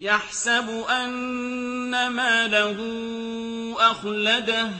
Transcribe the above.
يَحْسَبُ أَنَّ مَالَهُ أَخْلَدَهُ